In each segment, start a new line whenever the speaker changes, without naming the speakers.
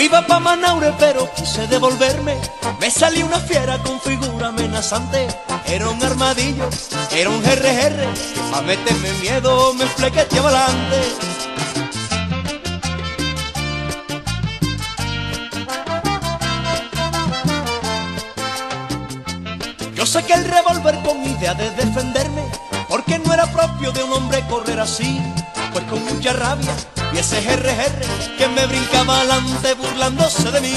iba pa' Manaure pero quise devolverme. Me salió una fiera con figura amenazante. Era un armadillo, era un RR. Pa' meterme miedo me flequeteaba adelante. Yo saqué el revólver con idea de defenderme, porque no era propio de un hombre correr así, pues con mucha rabia y ese RR que me brincaba adelante burlándose de mí.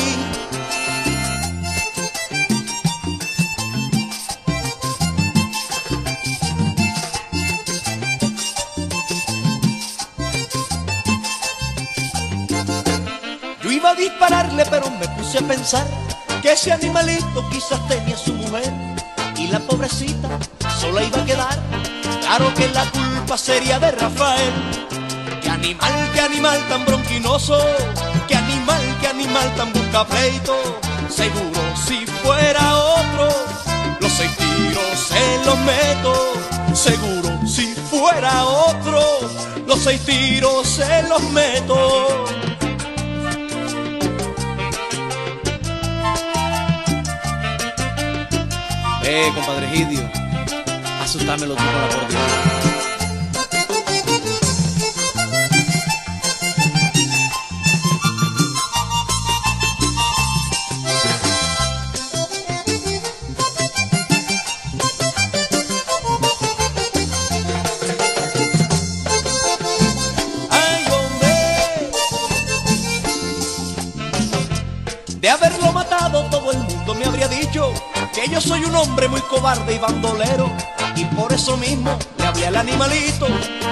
Yo iba a dispararle, pero me puse a pensar que ese animalito quizás tenía su mujer y la pobrecita sola iba a quedar. Claro que la culpa sería de Rafael. Animal, qué animal tan bronquinoso, qué animal, qué animal tan busca pleito. Seguro si fuera otro, los seis tiros se los meto. Seguro si fuera otro, los seis tiros se los meto.
Eh, compadre Gidio, asustámelo tú con la.
Que yo soy un hombre muy cobarde y bandolero. Y por eso mismo le hablé al animalito,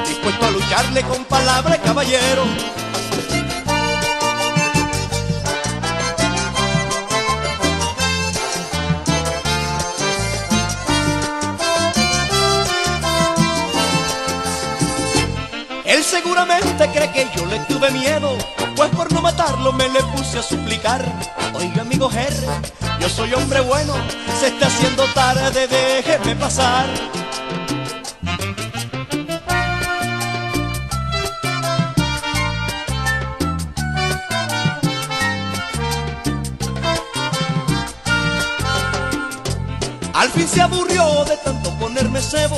dispuesto a lucharle con palabra de caballero. Él seguramente cree que yo le tuve miedo, pues por no matarlo me le puse a suplicar. Oiga, amigo Jerry, yo soy hombre bueno, se está haciendo tarde, déjeme pasar. Al fin se aburrió de tanto ponerme cebo,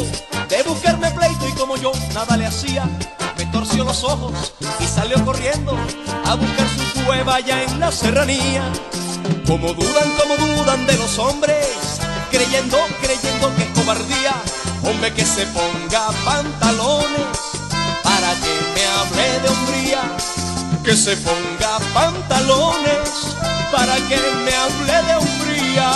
de buscarme pleito y como yo nada le hacía, torció los ojos y salió corriendo a buscar su cueva allá en la serranía. Como dudan, como dudan de los hombres, creyendo, creyendo que es cobardía, hombre que se ponga pantalones para que me hable de hombría, que se ponga pantalones para que me hable de hombría.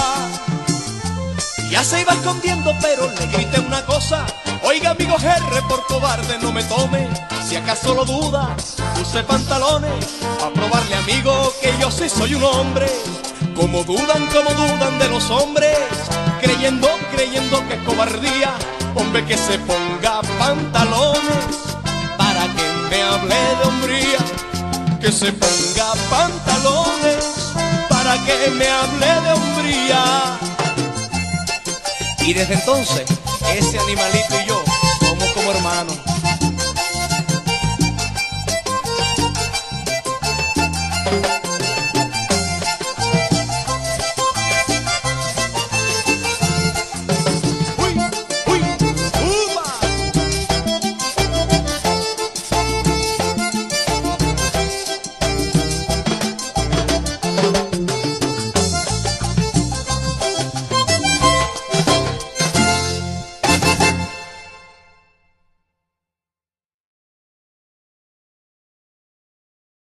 Ya se iba escondiendo, pero le grité una cosa. Oiga, amigo R, por cobarde no me tome. Si acaso lo duda, use pantalones. A probarle, amigo, que yo sí soy un hombre. Como dudan, como dudan de los hombres. Creyendo, creyendo que es cobardía. Hombre, que se ponga pantalones para que me hable de hombría. Que se ponga pantalones para que me hable de hombría.
Y desde entonces, ese animalito y yo hermanos.